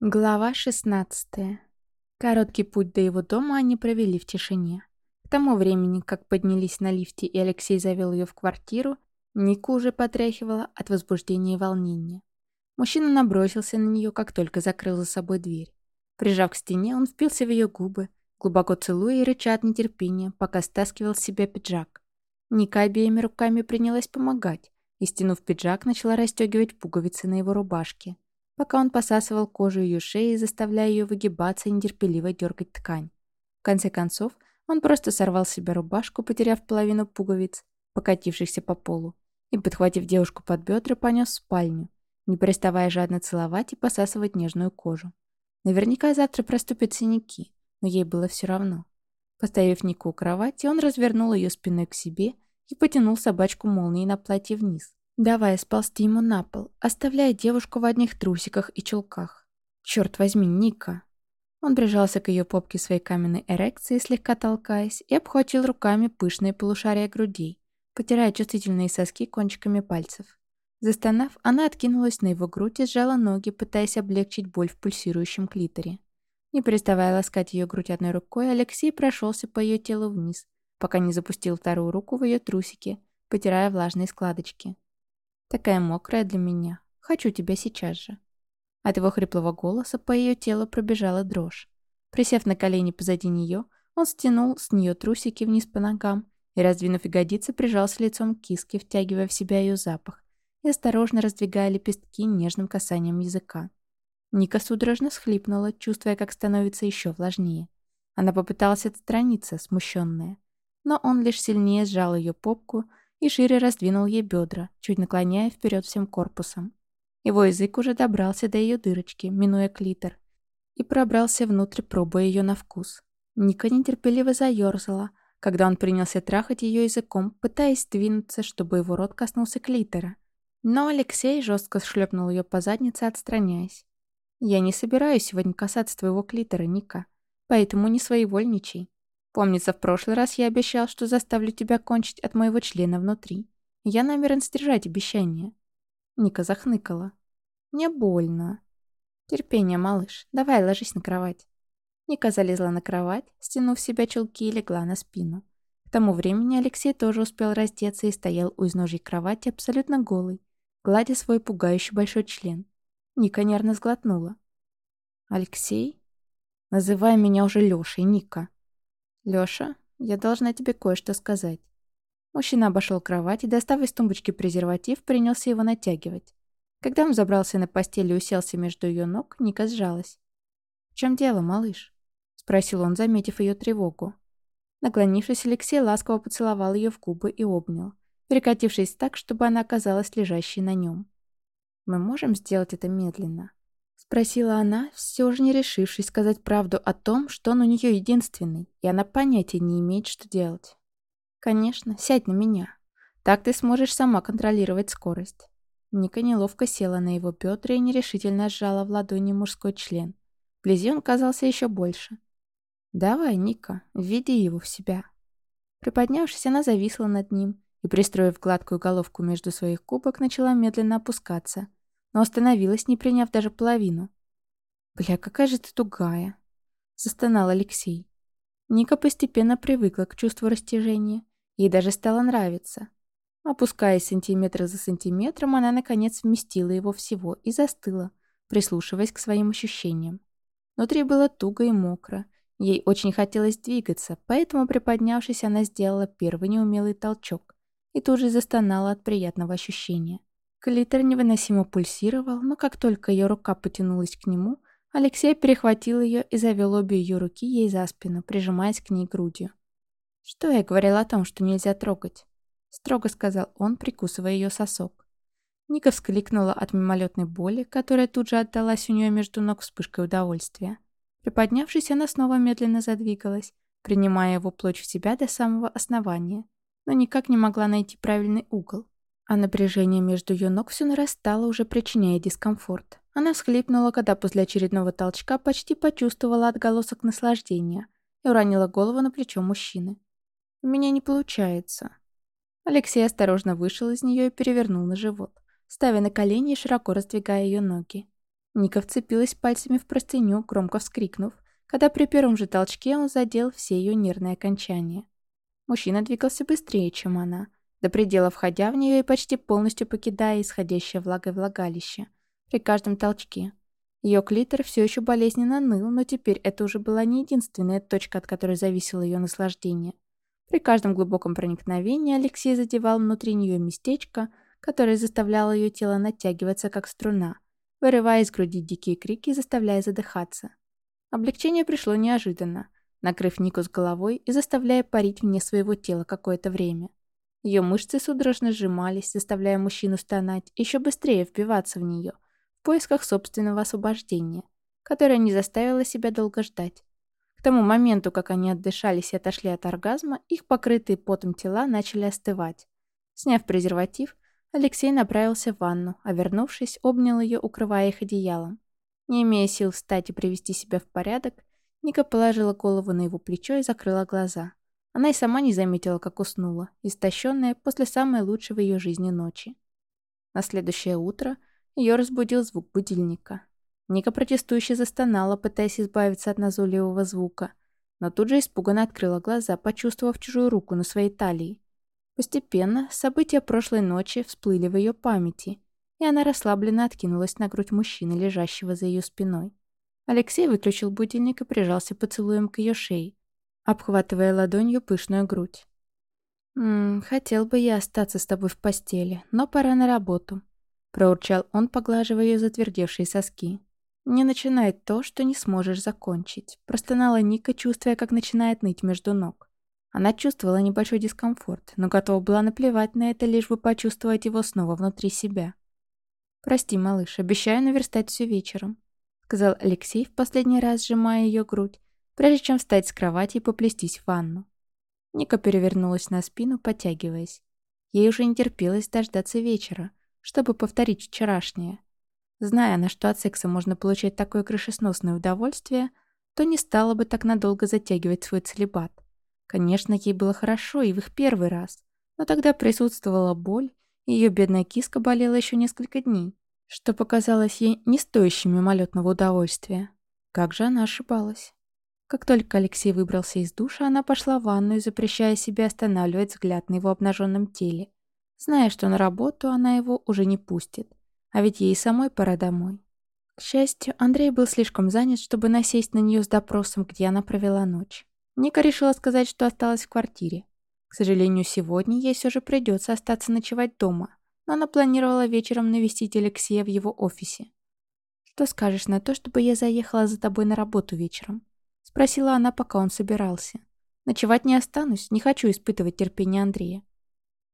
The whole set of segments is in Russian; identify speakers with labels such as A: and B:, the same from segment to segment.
A: Глава 16. Короткий путь до его дома они провели в тишине. К тому времени, как поднялись на лифте и Алексей завел ее в квартиру, Ника уже потряхивала от возбуждения и волнения. Мужчина набросился на нее, как только закрыл за собой дверь. Прижав к стене, он впился в ее губы, глубоко целуя и рыча от нетерпения, пока стаскивал с себя пиджак. Ника обеими руками принялась помогать и, стянув пиджак, начала расстегивать пуговицы на его рубашке пока он посасывал кожу ее шеи, заставляя ее выгибаться и нетерпеливо дергать ткань. В конце концов, он просто сорвал с себя рубашку, потеряв половину пуговиц, покатившихся по полу, и, подхватив девушку под бедра, понес в спальню, не переставая жадно целовать и посасывать нежную кожу. Наверняка завтра проступят синяки, но ей было все равно. Поставив Нику у кровати, он развернул ее спиной к себе и потянул собачку молнией на платье вниз, давая сползти ему на пол, оставляя девушку в одних трусиках и чулках. Черт возьми, Ника! Он прижался к ее попке своей каменной эрекции, слегка толкаясь, и обхватил руками пышные полушария грудей, потирая чувствительные соски кончиками пальцев. Застонав, она откинулась на его грудь и сжала ноги, пытаясь облегчить боль в пульсирующем клиторе. Не переставая ласкать ее грудь одной рукой, Алексей прошелся по ее телу вниз, пока не запустил вторую руку в ее трусики, потирая влажные складочки. Такая мокрая для меня. Хочу тебя сейчас же». От его хриплого голоса по ее телу пробежала дрожь. Присев на колени позади нее, он стянул с нее трусики вниз по ногам и, раздвинув ягодицы, прижался лицом к киске, втягивая в себя ее запах и осторожно раздвигая лепестки нежным касанием языка. Ника судорожно схлипнула, чувствуя, как становится еще влажнее. Она попыталась отстраниться, смущенная. Но он лишь сильнее сжал ее попку и шире раздвинул ей бедра, чуть наклоняя вперед всем корпусом. Его язык уже добрался до ее дырочки, минуя клитор, и пробрался внутрь, пробуя ее на вкус. Ника нетерпеливо заерзала, когда он принялся трахать ее языком, пытаясь двинуться, чтобы его рот коснулся клитора. Но Алексей жестко шлепнул ее по заднице, отстраняясь. «Я не собираюсь сегодня касаться твоего клитора, Ника, поэтому не своевольничай. Помнится, в прошлый раз я обещал, что заставлю тебя кончить от моего члена внутри. Я намерен сдержать обещание». Ника захныкала. «Мне больно». «Терпение, малыш. Давай, ложись на кровать». Ника залезла на кровать, стянув себя чулки и легла на спину. К тому времени Алексей тоже успел раздеться и стоял у изножьей кровати абсолютно голый, гладя свой пугающий большой член. Ника нервно сглотнула. «Алексей?» «Называй меня уже Лешей, Ника», «Лёша, я должна тебе кое-что сказать». Мужчина обошел кровать и, достав из тумбочки презерватив, принялся его натягивать. Когда он забрался на постель и уселся между ее ног, Ника сжалась. «В чем дело, малыш?» — спросил он, заметив ее тревогу. Наклонившись, Алексей ласково поцеловал ее в губы и обнял, перекатившись так, чтобы она оказалась лежащей на нем. «Мы можем сделать это медленно?» Спросила она, все же не решившись сказать правду о том, что он у нее единственный, и она понятия не имеет, что делать. «Конечно, сядь на меня. Так ты сможешь сама контролировать скорость». Ника неловко села на его бедра и нерешительно сжала в ладони мужской член. Вблизи он казался еще больше. «Давай, Ника, введи его в себя». Приподнявшись, она зависла над ним и, пристроив гладкую головку между своих кубок, начала медленно опускаться – но остановилась, не приняв даже половину. «Бля, какая же ты тугая!» — застонал Алексей. Ника постепенно привыкла к чувству растяжения. Ей даже стало нравиться. Опускаясь сантиметр за сантиметром, она, наконец, вместила его всего и застыла, прислушиваясь к своим ощущениям. Внутри было туго и мокро. Ей очень хотелось двигаться, поэтому, приподнявшись, она сделала первый неумелый толчок и тут же застонала от приятного ощущения. Клитор невыносимо пульсировал, но как только ее рука потянулась к нему, Алексей перехватил ее и завел обе ее руки ей за спину, прижимаясь к ней грудью. «Что я говорил о том, что нельзя трогать?» — строго сказал он, прикусывая ее сосок. Ника вскликнула от мимолетной боли, которая тут же отдалась у нее между ног вспышкой удовольствия. Приподнявшись, она снова медленно задвигалась, принимая его плоть в себя до самого основания, но никак не могла найти правильный угол. А напряжение между ее ног все нарастало, уже причиняя дискомфорт. Она всхлипнула, когда после очередного толчка почти почувствовала отголосок наслаждения и уронила голову на плечо мужчины. «У меня не получается». Алексей осторожно вышел из нее и перевернул на живот, ставя на колени и широко раздвигая ее ноги. Ника вцепилась пальцами в простыню, громко вскрикнув, когда при первом же толчке он задел все ее нервные окончания. Мужчина двигался быстрее, чем она, до предела входя в нее и почти полностью покидая исходящее влагой влагалище при каждом толчке. Ее клитор все еще болезненно ныл, но теперь это уже была не единственная точка, от которой зависело ее наслаждение. При каждом глубоком проникновении Алексей задевал внутри нее местечко, которое заставляло ее тело натягиваться, как струна, вырывая из груди дикие крики и заставляя задыхаться. Облегчение пришло неожиданно, накрыв Нику с головой и заставляя парить вне своего тела какое-то время. Ее мышцы судорожно сжимались, заставляя мужчину стонать, еще быстрее впиваться в нее, в поисках собственного освобождения, которое не заставило себя долго ждать. К тому моменту, как они отдышались и отошли от оргазма, их покрытые потом тела начали остывать. Сняв презерватив, Алексей направился в ванну, а вернувшись, обнял ее, укрывая их одеялом. Не имея сил встать и привести себя в порядок, Ника положила голову на его плечо и закрыла глаза. Она и сама не заметила, как уснула, истощенная после самой лучшей в ее жизни ночи. На следующее утро ее разбудил звук будильника. Ника протестующе застонала, пытаясь избавиться от назойливого звука, но тут же испуганно открыла глаза, почувствовав чужую руку на своей талии. Постепенно события прошлой ночи всплыли в ее памяти, и она расслабленно откинулась на грудь мужчины, лежащего за ее спиной. Алексей выключил будильник и прижался поцелуем к ее шее, обхватывая ладонью пышную грудь. «Ммм, хотел бы я остаться с тобой в постели, но пора на работу», — проурчал он, поглаживая ее затвердевшие соски. «Не начинай то, что не сможешь закончить», — простонала Ника, чувствуя, как начинает ныть между ног. Она чувствовала небольшой дискомфорт, но готова была наплевать на это, лишь бы почувствовать его снова внутри себя. «Прости, малыш, обещаю наверстать все вечером», — сказал Алексей, в последний раз сжимая ее грудь, прежде чем встать с кровати и поплестись в ванну. Ника перевернулась на спину, подтягиваясь. Ей уже не терпелось дождаться вечера, чтобы повторить вчерашнее. Зная она, что от секса можно получать такое крышесносное удовольствие, то не стала бы так надолго затягивать свой целебат. Конечно, ей было хорошо и в их первый раз, но тогда присутствовала боль, и ее бедная киска болела еще несколько дней, что показалось ей не стоящим мимолетного удовольствия. Как же она ошибалась. Как только Алексей выбрался из душа, она пошла в ванную, запрещая себе останавливать взгляд на его обнаженном теле, зная, что на работу она его уже не пустит, а ведь ей самой пора домой. К счастью, Андрей был слишком занят, чтобы насесть на нее с допросом, где она провела ночь. Ника решила сказать, что осталась в квартире. К сожалению, сегодня ей все же придется остаться ночевать дома, но она планировала вечером навестить Алексея в его офисе. «Что скажешь на то, чтобы я заехала за тобой на работу вечером?» Спросила она, пока он собирался. «Ночевать не останусь, не хочу испытывать терпение Андрея.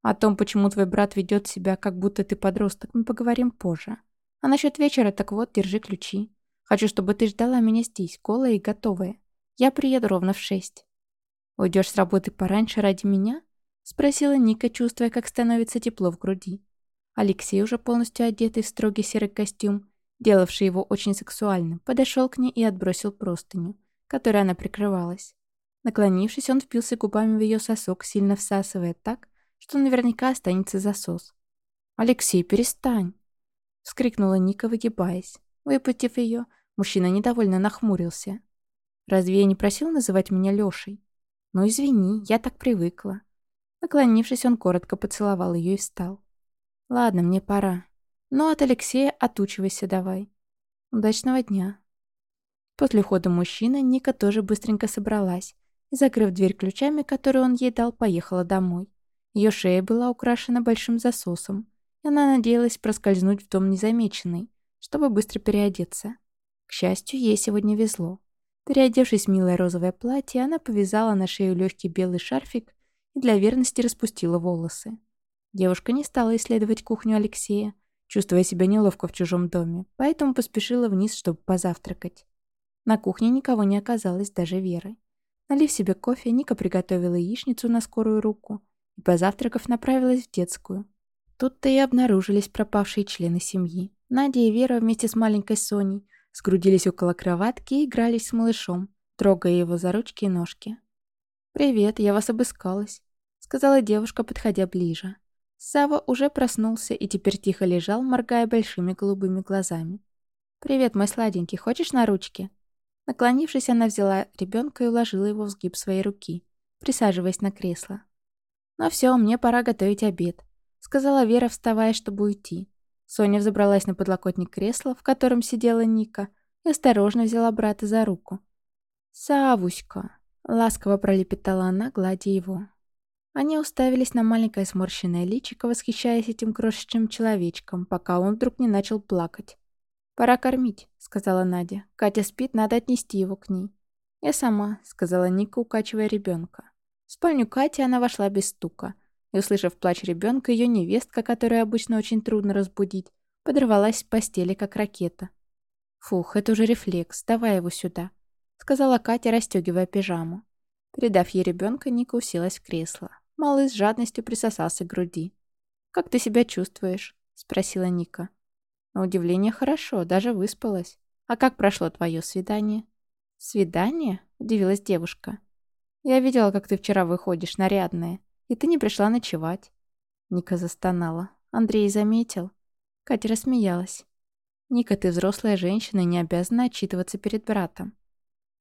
A: О том, почему твой брат ведет себя, как будто ты подросток, мы поговорим позже. А насчет вечера, так вот, держи ключи. Хочу, чтобы ты ждала меня здесь, голая и готовая. Я приеду ровно в шесть. Уйдешь с работы пораньше ради меня? Спросила Ника, чувствуя, как становится тепло в груди. Алексей, уже полностью одетый в строгий серый костюм, делавший его очень сексуальным, подошел к ней и отбросил простыню, которой она прикрывалась. Наклонившись, он впился губами в ее сосок, сильно всасывая так, что наверняка останется засос. «Алексей, перестань!» — вскрикнула Ника, выгибаясь. Выпустив ее, мужчина недовольно нахмурился. Разве я не просил называть меня Лешей? Ну, извини, я так привыкла. Наклонившись, он коротко поцеловал ее и встал. Ладно, мне пора. Но от Алексея отучивайся давай. Удачного дня. После ухода мужчины Ника тоже быстренько собралась и, закрыв дверь ключами, которые он ей дал, поехала домой. Ее шея была украшена большим засосом, и она надеялась проскользнуть в дом незамеченной, чтобы быстро переодеться. К счастью, ей сегодня везло. Переодевшись в милое розовое платье, она повязала на шею легкий белый шарфик и для верности распустила волосы. Девушка не стала исследовать кухню Алексея, чувствуя себя неловко в чужом доме, поэтому поспешила вниз, чтобы позавтракать. На кухне никого не оказалось, даже Веры. Налив себе кофе, Ника приготовила яичницу на скорую руку и, позавтракав, направилась в детскую. Тут-то и обнаружились пропавшие члены семьи. Надя и Вера вместе с маленькой Соней сгрудились около кроватки и игрались с малышом, трогая его за ручки и ножки. «Привет, я вас обыскалась», — сказала девушка, подходя ближе. Сава уже проснулся и теперь тихо лежал, моргая большими голубыми глазами. «Привет, мой сладенький, хочешь на ручки?» Наклонившись, она взяла ребенка и уложила его в сгиб своей руки, присаживаясь на кресло. «Ну все, мне пора готовить обед», — сказала Вера, вставая, чтобы уйти. Соня взобралась на подлокотник кресла, в котором сидела Ника, и осторожно взяла брата за руку. «Савуська!» — ласково пролепетала она, гладя его. Они уставились на маленькое сморщенное личико, восхищаясь этим крошечным человечком, пока он вдруг не начал плакать. «Пора кормить», — сказала Надя. «Катя спит, надо отнести его к ней». «Я сама», — сказала Ника, укачивая ребенка. В спальню Кати она вошла без стука. И, услышав плач ребенка, ее невестка, которую обычно очень трудно разбудить, подорвалась с постели, как ракета. «Фух, это уже рефлекс, давай его сюда», — сказала Катя, расстегивая пижаму. Передав ей ребенка, Ника уселась в кресло. Малый с жадностью присосался к груди. «Как ты себя чувствуешь?» — спросила Ника. На удивление хорошо, даже выспалась. А как прошло твое свидание? Свидание? Удивилась девушка. Я видела, как ты вчера выходишь, нарядная. И ты не пришла ночевать. Ника застонала. Андрей заметил. Катя рассмеялась. «Ника, ты взрослая женщина и не обязана отчитываться перед братом».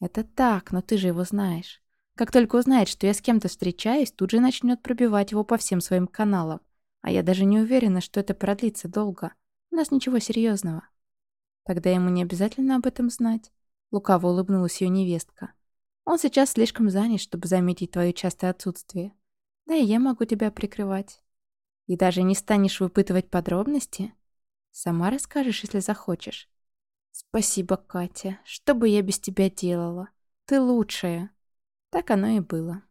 A: «Это так, но ты же его знаешь. Как только узнает, что я с кем-то встречаюсь, тут же начнет пробивать его по всем своим каналам. А я даже не уверена, что это продлится долго. У нас ничего серьезного. Тогда ему не обязательно об этом знать. Лукаво улыбнулась ее невестка. Он сейчас слишком занят, чтобы заметить твое частое отсутствие. Да и я могу тебя прикрывать. И даже не станешь выпытывать подробности? Сама расскажешь, если захочешь. Спасибо, Катя. Что бы я без тебя делала? Ты лучшая. Так оно и было.